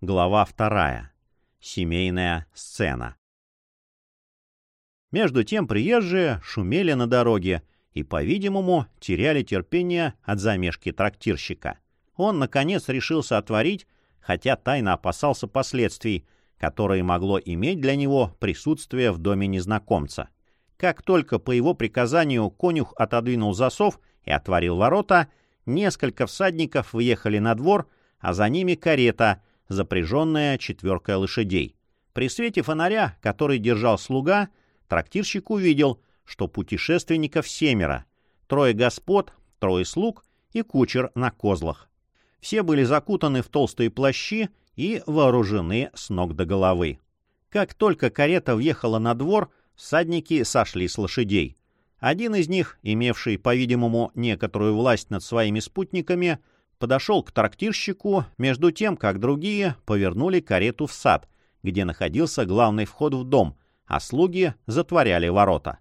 Глава вторая. Семейная сцена. Между тем приезжие шумели на дороге и, по-видимому, теряли терпение от замешки трактирщика. Он, наконец, решился отворить, хотя тайно опасался последствий, которые могло иметь для него присутствие в доме незнакомца. Как только по его приказанию конюх отодвинул засов и отворил ворота, несколько всадников въехали на двор, а за ними карета — запряженная четверкой лошадей. При свете фонаря, который держал слуга, трактирщик увидел, что путешественников семеро, трое господ, трое слуг и кучер на козлах. Все были закутаны в толстые плащи и вооружены с ног до головы. Как только карета въехала на двор, всадники сошли с лошадей. Один из них, имевший, по-видимому, некоторую власть над своими спутниками, подошел к трактирщику, между тем, как другие повернули карету в сад, где находился главный вход в дом, а слуги затворяли ворота.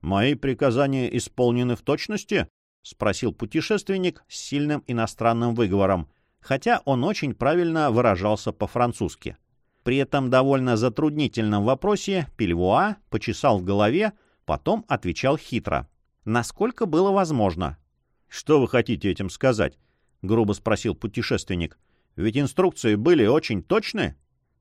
«Мои приказания исполнены в точности?» — спросил путешественник с сильным иностранным выговором, хотя он очень правильно выражался по-французски. При этом довольно затруднительном вопросе Пельвуа почесал в голове, потом отвечал хитро. Насколько было возможно. «Что вы хотите этим сказать?» — грубо спросил путешественник. «Ведь инструкции были очень точны?»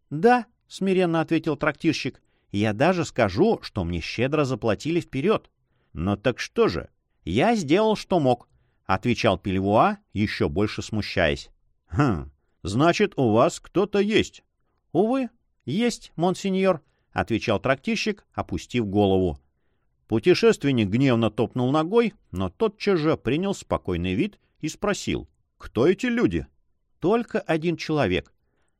«Да», — смиренно ответил трактирщик. «Я даже скажу, что мне щедро заплатили вперед». «Но так что же?» «Я сделал, что мог», — отвечал Пельвуа, еще больше смущаясь. «Хм, значит, у вас кто-то есть?» «Увы, есть, монсеньор», — отвечал трактирщик, опустив голову. Путешественник гневно топнул ногой, но тотчас же принял спокойный вид и спросил. Кто эти люди? Только один человек.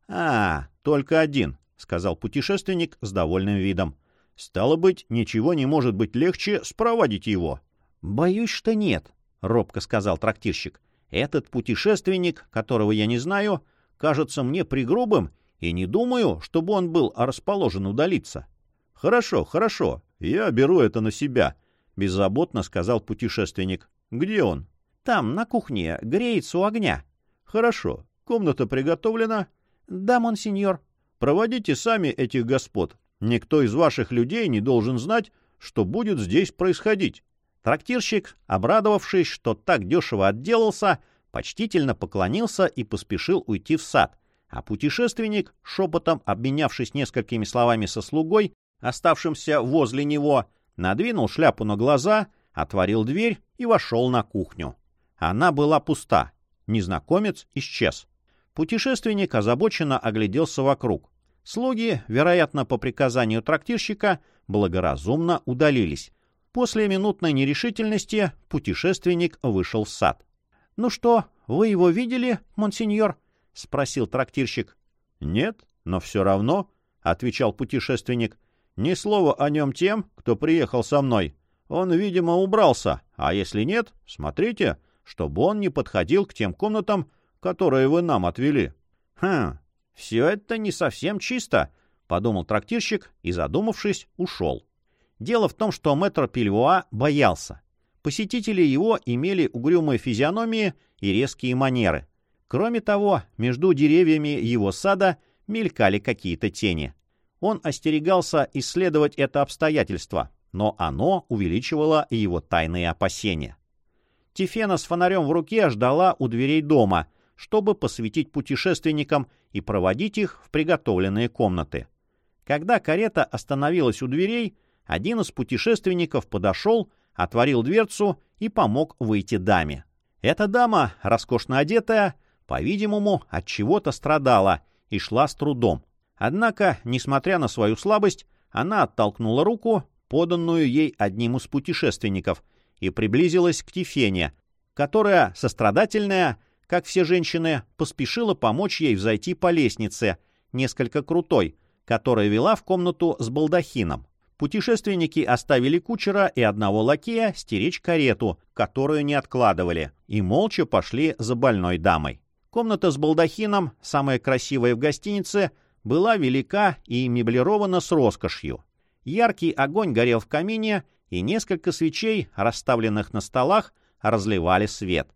А, только один, сказал путешественник с довольным видом. Стало быть, ничего не может быть легче спровадить его. Боюсь, что нет, робко сказал трактирщик. Этот путешественник, которого я не знаю, кажется мне пригрубым, и не думаю, чтобы он был расположен удалиться. Хорошо, хорошо, я беру это на себя, беззаботно сказал путешественник. Где он? Там, на кухне, греется у огня. Хорошо. Комната приготовлена? Да, монсеньор. Проводите сами этих господ. Никто из ваших людей не должен знать, что будет здесь происходить. Трактирщик, обрадовавшись, что так дешево отделался, почтительно поклонился и поспешил уйти в сад, а путешественник, шепотом обменявшись несколькими словами со слугой, оставшимся возле него, надвинул шляпу на глаза, отворил дверь и вошел на кухню. Она была пуста. Незнакомец исчез. Путешественник озабоченно огляделся вокруг. Слуги, вероятно, по приказанию трактирщика, благоразумно удалились. После минутной нерешительности путешественник вышел в сад. — Ну что, вы его видели, монсеньор? — спросил трактирщик. — Нет, но все равно, — отвечал путешественник. — Ни слова о нем тем, кто приехал со мной. Он, видимо, убрался, а если нет, смотрите, чтобы он не подходил к тем комнатам, которые вы нам отвели. — Хм, все это не совсем чисто, — подумал трактирщик и, задумавшись, ушел. Дело в том, что мэтр Пельвуа боялся. Посетители его имели угрюмые физиономии и резкие манеры. Кроме того, между деревьями его сада мелькали какие-то тени. Он остерегался исследовать это обстоятельство, но оно увеличивало его тайные опасения. Тифена с фонарем в руке ждала у дверей дома, чтобы посветить путешественникам и проводить их в приготовленные комнаты. Когда карета остановилась у дверей, один из путешественников подошел, отворил дверцу и помог выйти даме. Эта дама, роскошно одетая, по-видимому, от чего-то страдала и шла с трудом. Однако, несмотря на свою слабость, она оттолкнула руку, поданную ей одним из путешественников, и приблизилась к Тифене, которая, сострадательная, как все женщины, поспешила помочь ей взойти по лестнице, несколько крутой, которая вела в комнату с балдахином. Путешественники оставили кучера и одного лакея стеречь карету, которую не откладывали, и молча пошли за больной дамой. Комната с балдахином, самая красивая в гостинице, была велика и меблирована с роскошью. Яркий огонь горел в камине, и несколько свечей, расставленных на столах, разливали свет.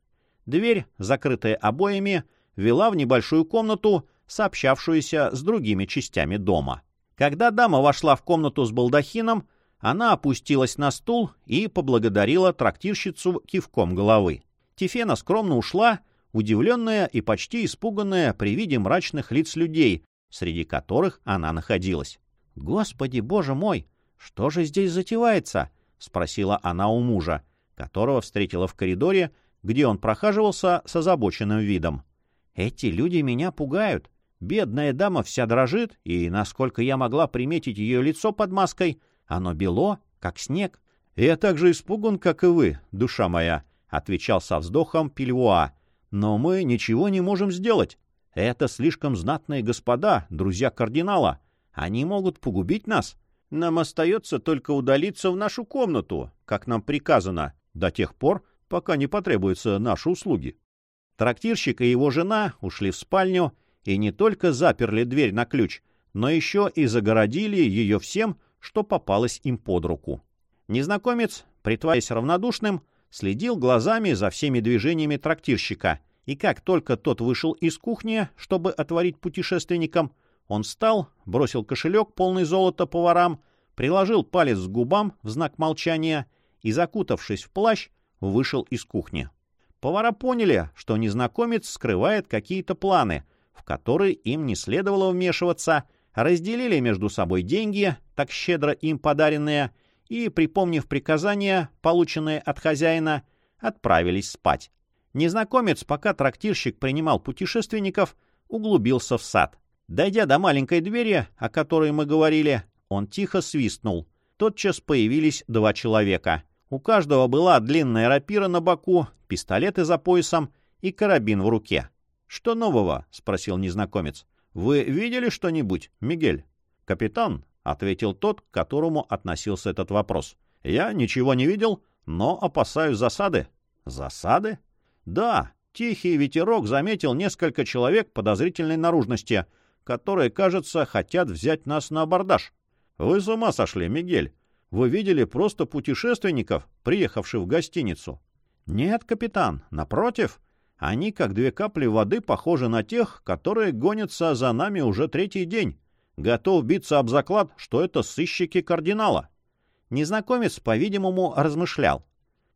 Дверь, закрытая обоями, вела в небольшую комнату, сообщавшуюся с другими частями дома. Когда дама вошла в комнату с балдахином, она опустилась на стул и поблагодарила трактирщицу кивком головы. Тифена скромно ушла, удивленная и почти испуганная при виде мрачных лиц людей, среди которых она находилась. «Господи, боже мой, что же здесь затевается?» — спросила она у мужа, которого встретила в коридоре, где он прохаживался с озабоченным видом. «Эти люди меня пугают. Бедная дама вся дрожит, и, насколько я могла приметить ее лицо под маской, оно бело, как снег. «Я так же испуган, как и вы, душа моя», — отвечал со вздохом Пильвуа. «Но мы ничего не можем сделать. Это слишком знатные господа, друзья кардинала. Они могут погубить нас. Нам остается только удалиться в нашу комнату, как нам приказано, до тех пор, пока не потребуются наши услуги». Трактирщик и его жена ушли в спальню, и не только заперли дверь на ключ, но еще и загородили ее всем, что попалось им под руку. Незнакомец, притворяясь равнодушным, следил глазами за всеми движениями трактирщика, и как только тот вышел из кухни, чтобы отворить путешественникам, он встал, бросил кошелек, полный золота поварам, приложил палец к губам в знак молчания и, закутавшись в плащ, вышел из кухни. Повара поняли, что незнакомец скрывает какие-то планы, в которые им не следовало вмешиваться, разделили между собой деньги, так щедро им подаренные, и, припомнив приказания, полученные от хозяина, отправились спать. Незнакомец, пока трактирщик принимал путешественников, углубился в сад. Дойдя до маленькой двери, о которой мы говорили, он тихо свистнул. Тотчас появились два человека. У каждого была длинная рапира на боку, пистолеты за поясом и карабин в руке. «Что нового?» — спросил незнакомец. «Вы видели что-нибудь, Мигель?» «Капитан», — ответил тот, к которому относился этот вопрос. «Я ничего не видел, но опасаюсь засады». «Засады?» «Да, тихий ветерок заметил несколько человек подозрительной наружности, которые, кажется, хотят взять нас на абордаж». «Вы с ума сошли, Мигель. Вы видели просто путешественников, приехавших в гостиницу?» «Нет, капитан, напротив, они, как две капли воды, похожи на тех, которые гонятся за нами уже третий день. Готов биться об заклад, что это сыщики кардинала. Незнакомец, по-видимому, размышлял.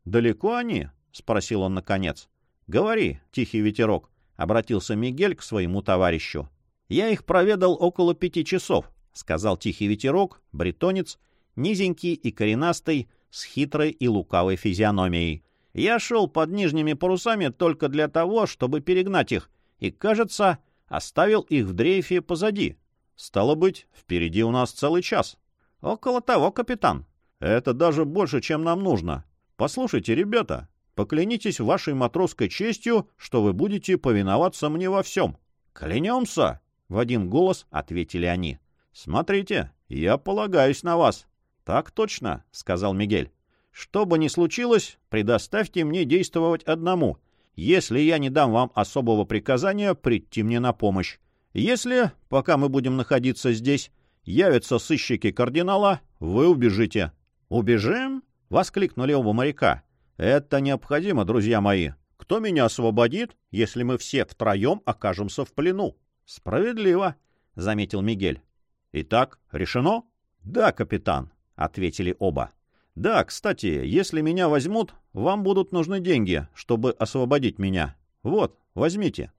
«Далеко они?» — спросил он наконец. «Говори, тихий ветерок», — обратился Мигель к своему товарищу. «Я их проведал около пяти часов», — сказал тихий ветерок, бретонец, низенький и коренастый, с хитрой и лукавой физиономией. Я шел под нижними парусами только для того, чтобы перегнать их, и, кажется, оставил их в дрейфе позади. Стало быть, впереди у нас целый час. Около того, капитан. Это даже больше, чем нам нужно. Послушайте, ребята, поклянитесь вашей матросской честью, что вы будете повиноваться мне во всем. Клянемся! В один голос ответили они. Смотрите, я полагаюсь на вас. Так точно, сказал Мигель. Что бы ни случилось, предоставьте мне действовать одному, если я не дам вам особого приказания прийти мне на помощь. Если, пока мы будем находиться здесь, явятся сыщики кардинала, вы убежите. «Убежим?» — воскликнули оба моряка. «Это необходимо, друзья мои. Кто меня освободит, если мы все втроем окажемся в плену?» «Справедливо», — заметил Мигель. «Итак, решено?» «Да, капитан», — ответили оба. «Да, кстати, если меня возьмут, вам будут нужны деньги, чтобы освободить меня. Вот, возьмите».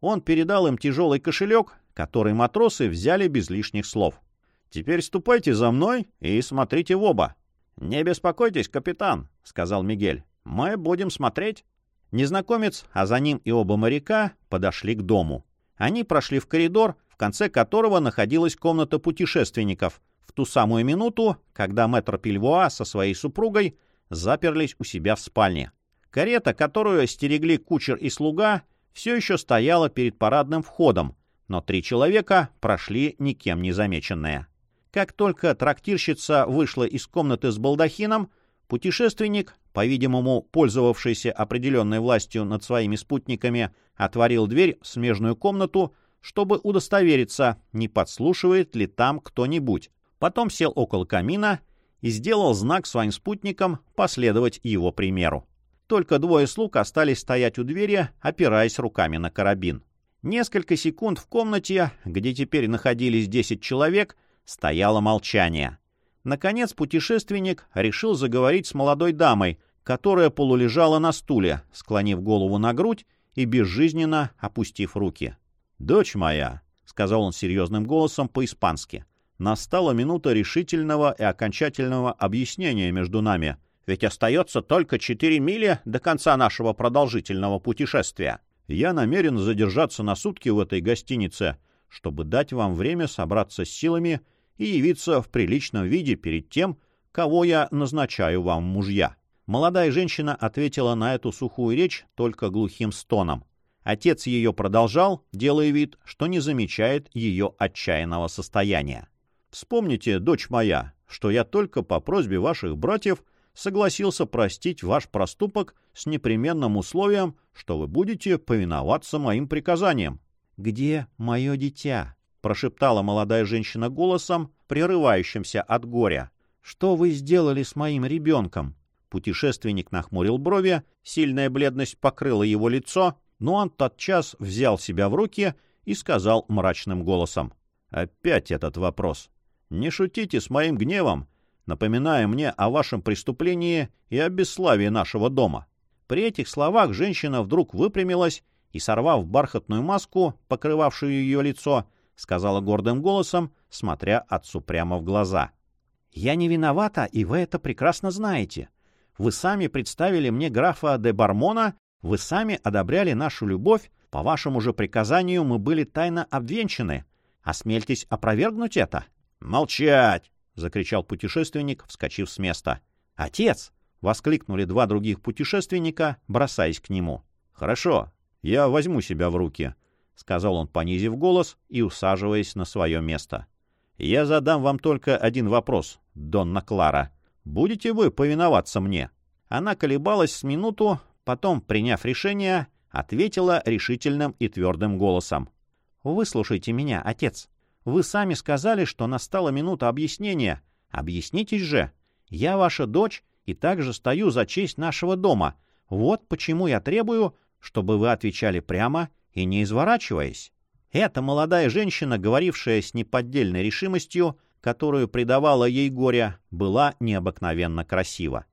Он передал им тяжелый кошелек, который матросы взяли без лишних слов. «Теперь ступайте за мной и смотрите в оба». «Не беспокойтесь, капитан», — сказал Мигель. «Мы будем смотреть». Незнакомец, а за ним и оба моряка, подошли к дому. Они прошли в коридор, в конце которого находилась комната путешественников, в ту самую минуту, когда мэтр Пильвуа со своей супругой заперлись у себя в спальне. Карета, которую стерегли кучер и слуга, все еще стояла перед парадным входом, но три человека прошли никем не замеченные. Как только трактирщица вышла из комнаты с балдахином, путешественник, по-видимому, пользовавшийся определенной властью над своими спутниками, отворил дверь в смежную комнату, чтобы удостовериться, не подслушивает ли там кто-нибудь, Потом сел около камина и сделал знак своим спутникам последовать его примеру. Только двое слуг остались стоять у двери, опираясь руками на карабин. Несколько секунд в комнате, где теперь находились 10 человек, стояло молчание. Наконец путешественник решил заговорить с молодой дамой, которая полулежала на стуле, склонив голову на грудь и безжизненно опустив руки. «Дочь моя», — сказал он серьезным голосом по-испански, — «настала минута решительного и окончательного объяснения между нами, ведь остается только четыре мили до конца нашего продолжительного путешествия. Я намерен задержаться на сутки в этой гостинице, чтобы дать вам время собраться с силами и явиться в приличном виде перед тем, кого я назначаю вам мужья». Молодая женщина ответила на эту сухую речь только глухим стоном. Отец ее продолжал, делая вид, что не замечает ее отчаянного состояния. «Вспомните, дочь моя, что я только по просьбе ваших братьев согласился простить ваш проступок с непременным условием, что вы будете повиноваться моим приказаниям». «Где мое дитя?» — прошептала молодая женщина голосом, прерывающимся от горя. «Что вы сделали с моим ребенком?» Путешественник нахмурил брови, сильная бледность покрыла его лицо, но он тотчас взял себя в руки и сказал мрачным голосом. «Опять этот вопрос. Не шутите с моим гневом, напоминая мне о вашем преступлении и о бесславии нашего дома». При этих словах женщина вдруг выпрямилась и, сорвав бархатную маску, покрывавшую ее лицо, сказала гордым голосом, смотря отцу прямо в глаза. «Я не виновата, и вы это прекрасно знаете. Вы сами представили мне графа де Бармона, вы сами одобряли нашу любовь, по вашему же приказанию мы были тайно обвенчаны. Осмельтесь опровергнуть это? — Молчать! — закричал путешественник, вскочив с места. — Отец! — воскликнули два других путешественника, бросаясь к нему. — Хорошо, я возьму себя в руки, — сказал он, понизив голос и усаживаясь на свое место. — Я задам вам только один вопрос, Донна Клара. Будете вы повиноваться мне? Она колебалась с минуту, потом, приняв решение, ответила решительным и твердым голосом. «Выслушайте меня, отец. Вы сами сказали, что настала минута объяснения. Объяснитесь же. Я ваша дочь и также стою за честь нашего дома. Вот почему я требую, чтобы вы отвечали прямо и не изворачиваясь». Эта молодая женщина, говорившая с неподдельной решимостью, которую придавала ей горе, была необыкновенно красива.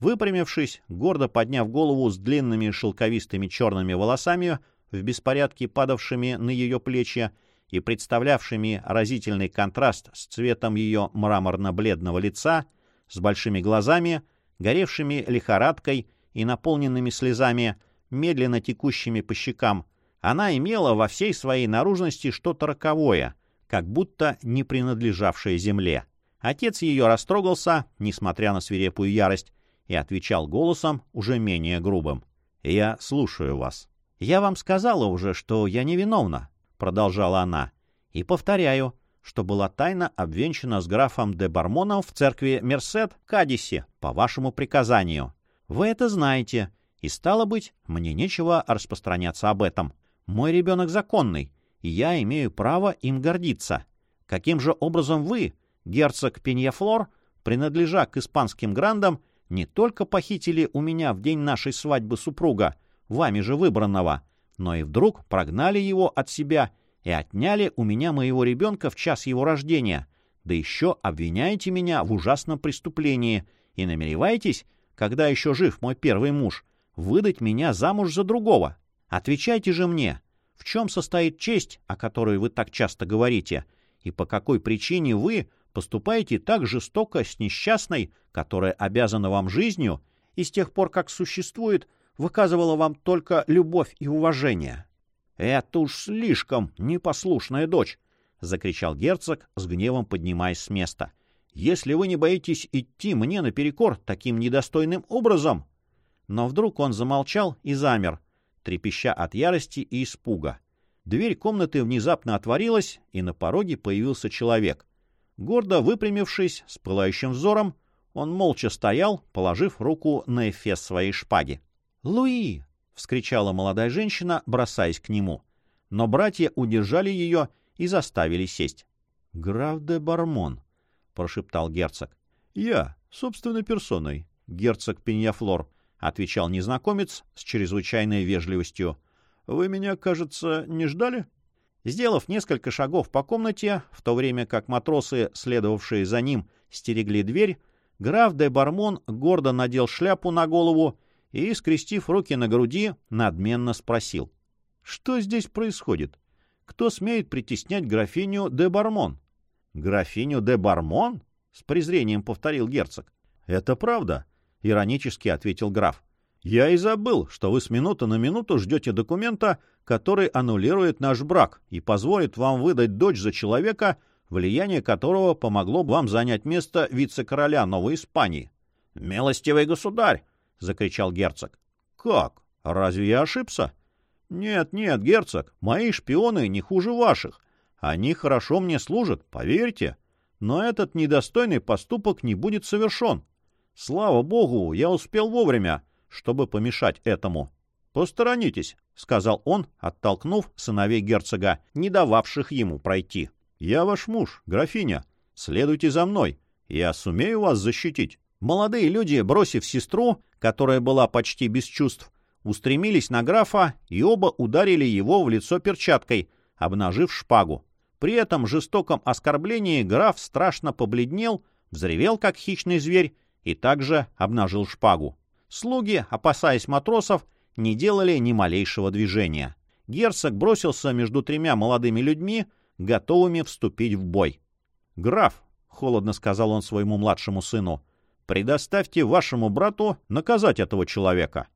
Выпрямившись, гордо подняв голову с длинными шелковистыми черными волосами, в беспорядке падавшими на ее плечи и представлявшими разительный контраст с цветом ее мраморно-бледного лица, с большими глазами, горевшими лихорадкой и наполненными слезами, медленно текущими по щекам, она имела во всей своей наружности что-то роковое, как будто не принадлежавшее земле. Отец ее растрогался, несмотря на свирепую ярость, и отвечал голосом уже менее грубым. «Я слушаю вас». «Я вам сказала уже, что я невиновна», — продолжала она. «И повторяю, что была тайно обвенчана с графом де Бармоном в церкви Мерсет в Кадисе по вашему приказанию. Вы это знаете, и, стало быть, мне нечего распространяться об этом. Мой ребенок законный, и я имею право им гордиться. Каким же образом вы, герцог Пеньяфлор, принадлежа к испанским грандам, не только похитили у меня в день нашей свадьбы супруга, вами же выбранного, но и вдруг прогнали его от себя и отняли у меня моего ребенка в час его рождения, да еще обвиняете меня в ужасном преступлении и намереваетесь, когда еще жив мой первый муж, выдать меня замуж за другого. Отвечайте же мне, в чем состоит честь, о которой вы так часто говорите, и по какой причине вы поступаете так жестоко с несчастной, которая обязана вам жизнью и с тех пор, как существует, выказывала вам только любовь и уважение. — Это уж слишком непослушная дочь! — закричал герцог, с гневом поднимаясь с места. — Если вы не боитесь идти мне наперекор таким недостойным образом... Но вдруг он замолчал и замер, трепеща от ярости и испуга. Дверь комнаты внезапно отворилась, и на пороге появился человек. Гордо выпрямившись, с пылающим взором, он молча стоял, положив руку на эфес своей шпаги. «Луи!» — вскричала молодая женщина, бросаясь к нему. Но братья удержали ее и заставили сесть. «Граф де Бармон», — прошептал герцог. «Я, собственной персоной, герцог Пеньяфлор», — отвечал незнакомец с чрезвычайной вежливостью. Вы меня, кажется, не ждали?» Сделав несколько шагов по комнате, в то время как матросы, следовавшие за ним, стерегли дверь, граф де Бармон гордо надел шляпу на голову и, скрестив руки на груди, надменно спросил. «Что здесь происходит? Кто смеет притеснять графиню де Бармон?» «Графиню де Бармон?» — с презрением повторил герцог. «Это правда», — иронически ответил граф. «Я и забыл, что вы с минуты на минуту ждете документа, который аннулирует наш брак и позволит вам выдать дочь за человека, влияние которого помогло бы вам занять место вице-короля Новой Испании». «Милостивый государь!» — закричал герцог. «Как? Разве я ошибся?» «Нет, нет, герцог, мои шпионы не хуже ваших. Они хорошо мне служат, поверьте. Но этот недостойный поступок не будет совершен. Слава богу, я успел вовремя, чтобы помешать этому. «Посторонитесь», — сказал он, оттолкнув сыновей герцога, не дававших ему пройти. «Я ваш муж, графиня. Следуйте за мной. Я сумею вас защитить». Молодые люди, бросив сестру, которая была почти без чувств, устремились на графа и оба ударили его в лицо перчаткой, обнажив шпагу. При этом жестоком оскорблении граф страшно побледнел, взревел, как хищный зверь, и также обнажил шпагу. Слуги, опасаясь матросов, не делали ни малейшего движения. Герцог бросился между тремя молодыми людьми, готовыми вступить в бой. «Граф», — холодно сказал он своему младшему сыну, — «предоставьте вашему брату наказать этого человека».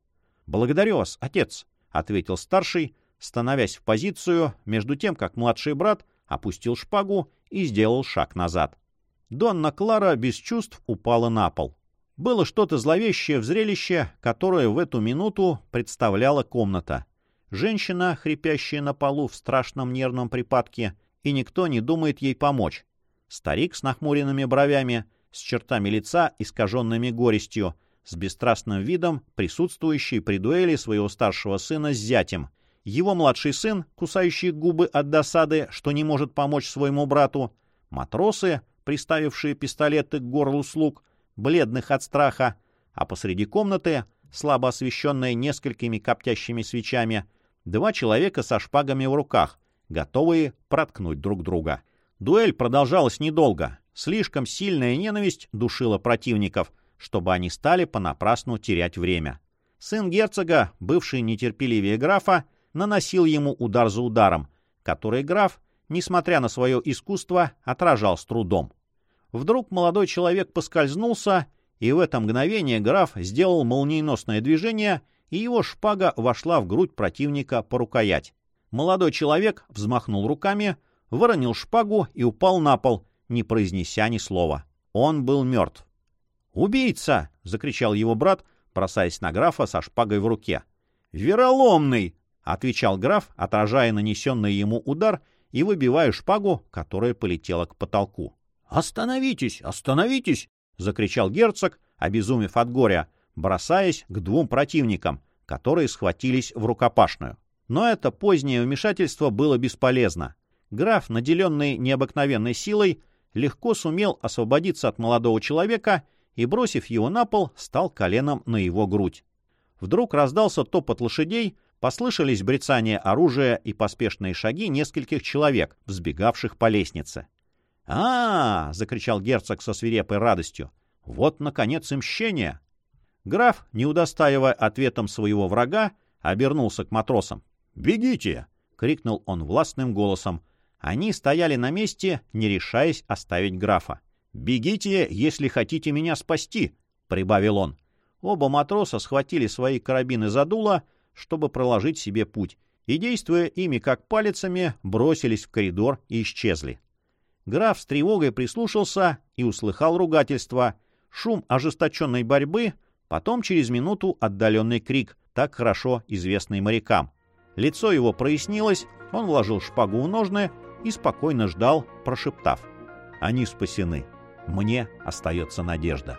«Благодарю вас, отец», — ответил старший, становясь в позицию, между тем, как младший брат опустил шпагу и сделал шаг назад. Донна Клара без чувств упала на пол. Было что-то зловещее в зрелище, которое в эту минуту представляла комната. Женщина, хрипящая на полу в страшном нервном припадке, и никто не думает ей помочь. Старик с нахмуренными бровями, с чертами лица, искаженными горестью, с бесстрастным видом, присутствующий при дуэли своего старшего сына с зятем. Его младший сын, кусающий губы от досады, что не может помочь своему брату. Матросы, приставившие пистолеты к горлу слуг, бледных от страха, а посреди комнаты, слабо освещенной несколькими коптящими свечами, два человека со шпагами в руках, готовые проткнуть друг друга. Дуэль продолжалась недолго. Слишком сильная ненависть душила противников, чтобы они стали понапрасну терять время. Сын герцога, бывший нетерпеливее графа, наносил ему удар за ударом, который граф, несмотря на свое искусство, отражал с трудом. Вдруг молодой человек поскользнулся, и в это мгновение граф сделал молниеносное движение, и его шпага вошла в грудь противника по рукоять. Молодой человек взмахнул руками, выронил шпагу и упал на пол, не произнеся ни слова. Он был мертв. «Убийца!» — закричал его брат, бросаясь на графа со шпагой в руке. «Вероломный!» — отвечал граф, отражая нанесенный ему удар и выбивая шпагу, которая полетела к потолку. «Остановитесь! Остановитесь!» — закричал герцог, обезумев от горя, бросаясь к двум противникам, которые схватились в рукопашную. Но это позднее вмешательство было бесполезно. Граф, наделенный необыкновенной силой, легко сумел освободиться от молодого человека и, бросив его на пол, стал коленом на его грудь. Вдруг раздался топот лошадей, послышались брецания оружия и поспешные шаги нескольких человек, взбегавших по лестнице а, -а, -а закричал герцог со свирепой радостью. «Вот, наконец, и мщение!» Граф, не удостаивая ответом своего врага, обернулся к матросам. «Бегите!» — крикнул он властным голосом. Они стояли на месте, не решаясь оставить графа. «Бегите, если хотите меня спасти!» — прибавил он. Оба матроса схватили свои карабины за дуло, чтобы проложить себе путь, и, действуя ими как палицами, бросились в коридор и исчезли. Граф с тревогой прислушался и услыхал ругательство, шум ожесточенной борьбы, потом через минуту отдаленный крик, так хорошо известный морякам. Лицо его прояснилось, он вложил шпагу в ножны и спокойно ждал, прошептав. «Они спасены. Мне остается надежда».